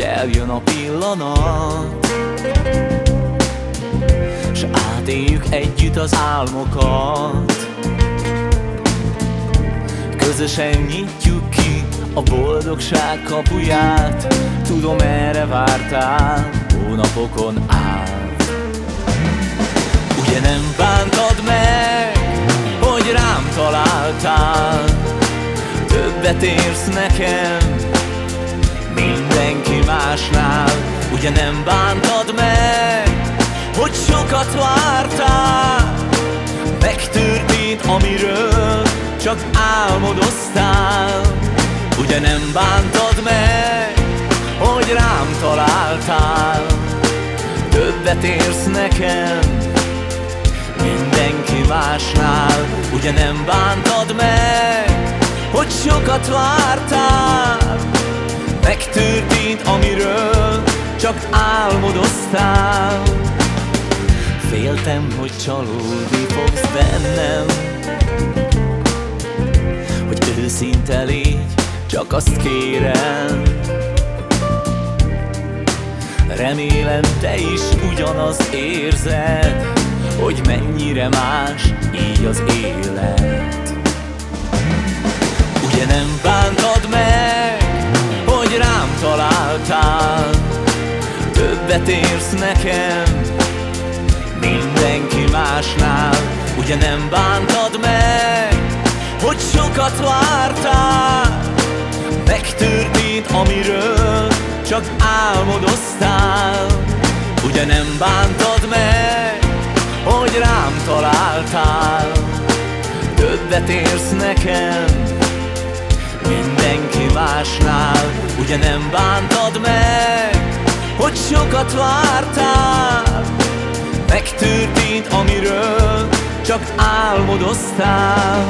eljön a pillanat. S átéljük együtt az álmokat. Közösen nyitjuk ki a boldogság kapuját. Tudom erre vártál hónapokon át. Ugye nem bántad meg, hogy rám találtál. Többet érsz nekem, másnál. Ugye nem bántad meg, hogy sokat vártál? Megtörtént, amiről csak álmodoztál Ugye nem bántad meg, hogy rám találtál? Többet érsz nekem, mindenki másnál. Ugye nem bántad meg, hogy sokat vártál Megtörtént, amiről csak álmodoztál. Féltem, hogy csalódni fogsz bennem Hogy őszinte légy, csak azt kérem. Remélem te is ugyanaz érzed Hogy mennyire más így az élet találtál Többet érsz nekem, mindenki másnál. Ugye nem bántad meg, hogy sokat vártál? Megtörtént, amiről csak álmodoztál Ugye nem bántad meg, hogy rám találtál? Többet érsz nekem, mindenki másnál Ugye nem bántad meg, hogy sokat vártál? Megtörtént, amiről csak álmodoztál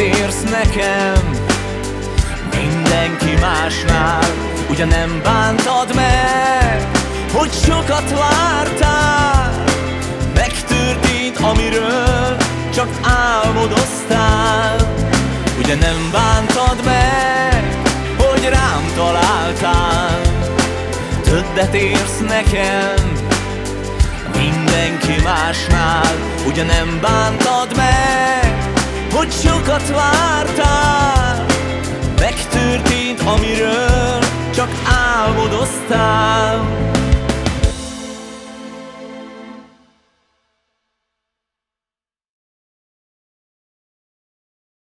érsz nekem, mindenki másnál Ugye nem bántad meg, hogy sokat vártál. Megtörtént, amiről csak álmodoztál. Ugye nem bántad meg, hogy rám találtál. Többet érsz nekem, mindenki másnál Ugye nem bántad meg, hogy sokat vártál. Megtörtént, amiről csak álmodoztál